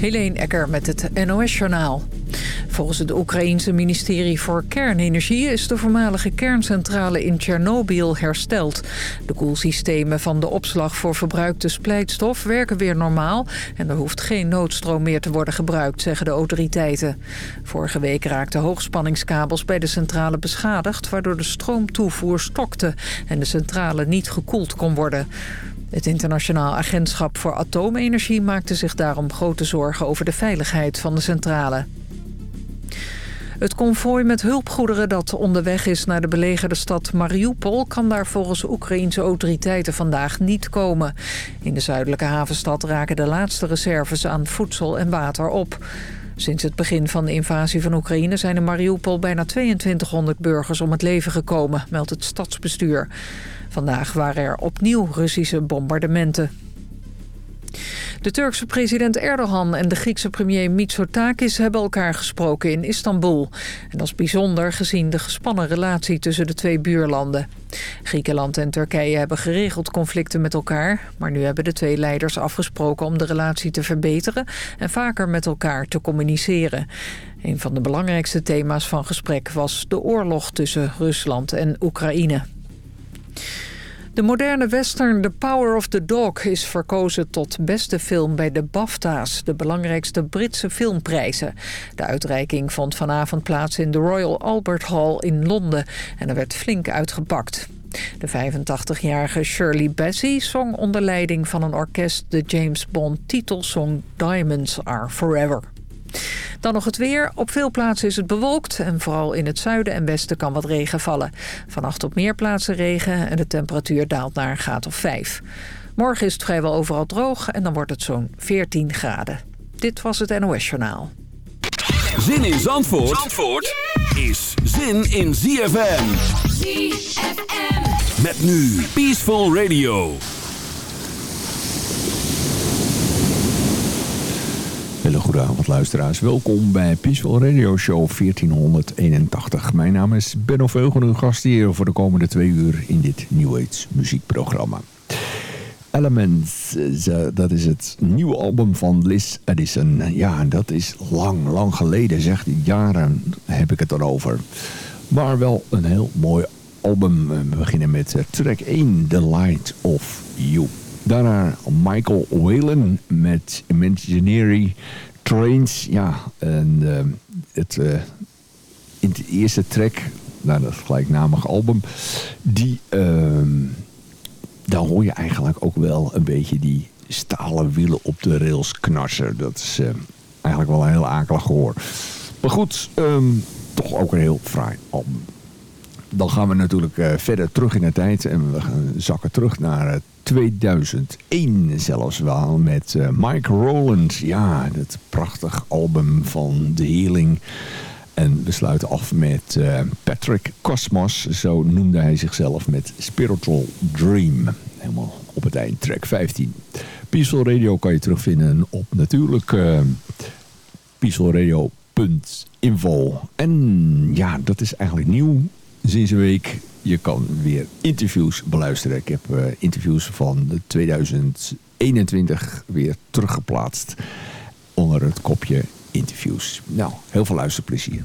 Helene Ecker met het NOS-journaal. Volgens het Oekraïense ministerie voor Kernenergie... is de voormalige kerncentrale in Tsjernobyl hersteld. De koelsystemen van de opslag voor verbruikte splijtstof werken weer normaal... en er hoeft geen noodstroom meer te worden gebruikt, zeggen de autoriteiten. Vorige week raakten hoogspanningskabels bij de centrale beschadigd... waardoor de stroomtoevoer stokte en de centrale niet gekoeld kon worden. Het Internationaal Agentschap voor Atoomenergie maakte zich daarom grote zorgen over de veiligheid van de centrale. Het konvooi met hulpgoederen dat onderweg is naar de belegerde stad Mariupol... kan daar volgens Oekraïense autoriteiten vandaag niet komen. In de zuidelijke havenstad raken de laatste reserves aan voedsel en water op. Sinds het begin van de invasie van Oekraïne zijn in Mariupol bijna 2200 burgers om het leven gekomen, meldt het stadsbestuur. Vandaag waren er opnieuw Russische bombardementen. De Turkse president Erdogan en de Griekse premier Mitsotakis hebben elkaar gesproken in Istanbul. En dat is bijzonder gezien de gespannen relatie tussen de twee buurlanden. Griekenland en Turkije hebben geregeld conflicten met elkaar. Maar nu hebben de twee leiders afgesproken om de relatie te verbeteren... en vaker met elkaar te communiceren. Een van de belangrijkste thema's van gesprek was de oorlog tussen Rusland en Oekraïne. De moderne western The Power of the Dog is verkozen tot beste film bij de BAFTA's, de belangrijkste Britse filmprijzen. De uitreiking vond vanavond plaats in de Royal Albert Hall in Londen en er werd flink uitgepakt. De 85-jarige Shirley Bassey zong onder leiding van een orkest de James Bond titelsong Diamonds Are Forever. Dan nog het weer. Op veel plaatsen is het bewolkt en vooral in het zuiden en westen kan wat regen vallen. Vannacht op meer plaatsen regen en de temperatuur daalt naar een graad of 5. Morgen is het vrijwel overal droog en dan wordt het zo'n 14 graden. Dit was het NOS Journaal. Zin in Zandvoort, Zandvoort is zin in ZFM. ZFM. Met nu Peaceful Radio. Hele luisteraars. Welkom bij Peaceful Radio Show 1481. Mijn naam is Benno Veugel, uw gast hier voor de komende twee uur in dit New Age muziekprogramma. Elements, eh, dat is het nieuwe album van Liz Edison. Ja, dat is lang, lang geleden, zegt jaren heb ik het erover. Maar wel een heel mooi album. We beginnen met eh, track 1, The Light of You. Daarna Michael Whalen met Imaginary Trains. Ja, en uh, het, uh, in de eerste track, naar dat gelijknamige album, die, uh, daar hoor je eigenlijk ook wel een beetje die stalen wielen op de rails knarsen. Dat is eh, eigenlijk wel een heel akelig gehoor. Maar goed, um, toch ook een heel fraai album. Dan gaan we natuurlijk verder terug in de tijd en we gaan zakken terug naar 2001 zelfs wel met uh, Mike Rowland. Ja, het prachtig album van The Healing. En we sluiten af met uh, Patrick Cosmos, zo noemde hij zichzelf, met Spiritual Dream. Helemaal op het eind, track 15. Peaceful Radio kan je terugvinden op natuurlijk uh. En ja, dat is eigenlijk nieuw sinds een week je kan weer interviews beluisteren. Ik heb uh, interviews van 2021 weer teruggeplaatst onder het kopje interviews. Nou, heel veel luisterplezier.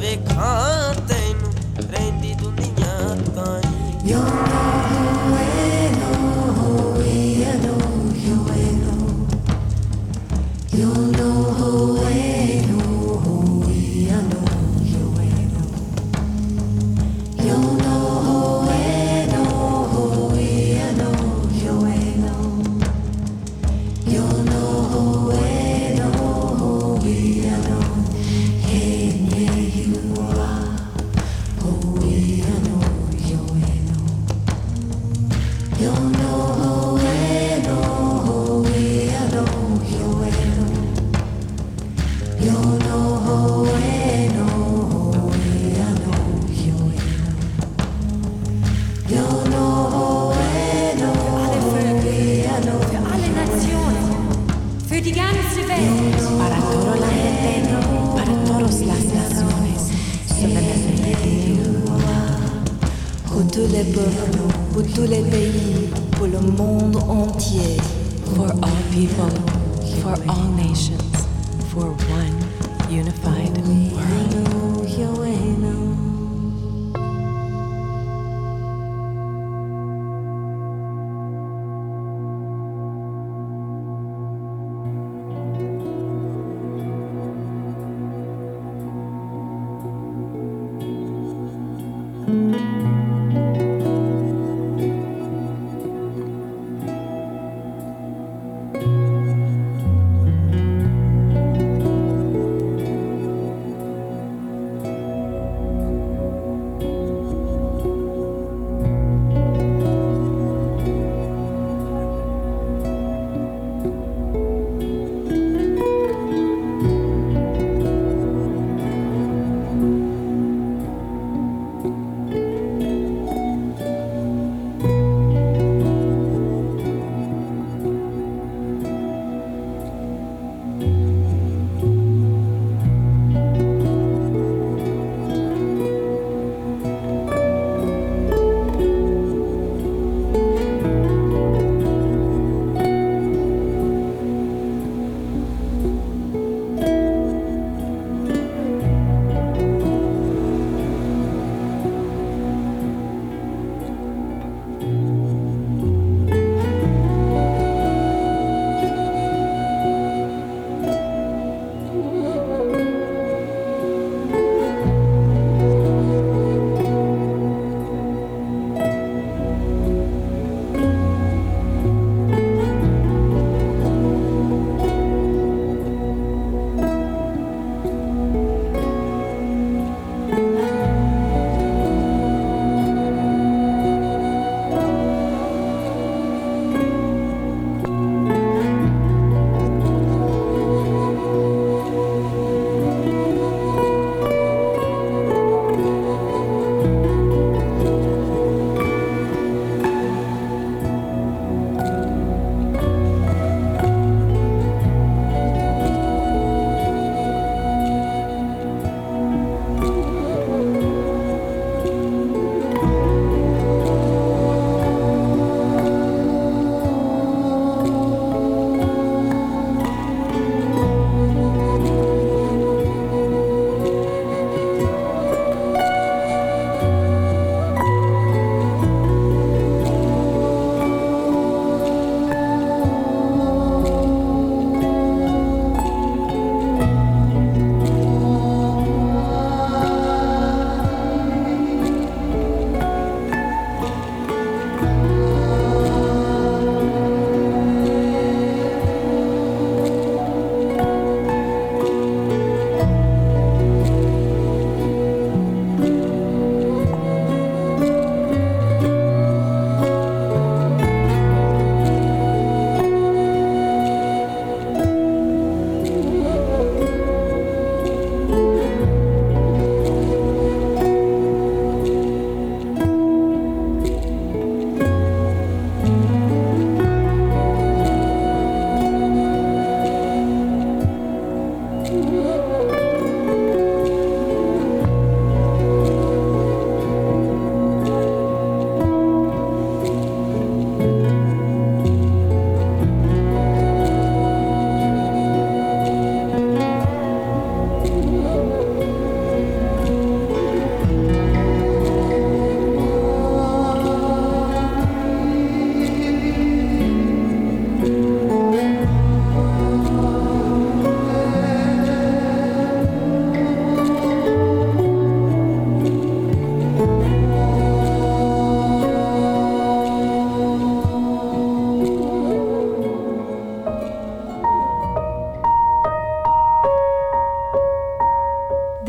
वे खाते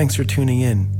Thanks for tuning in.